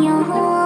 有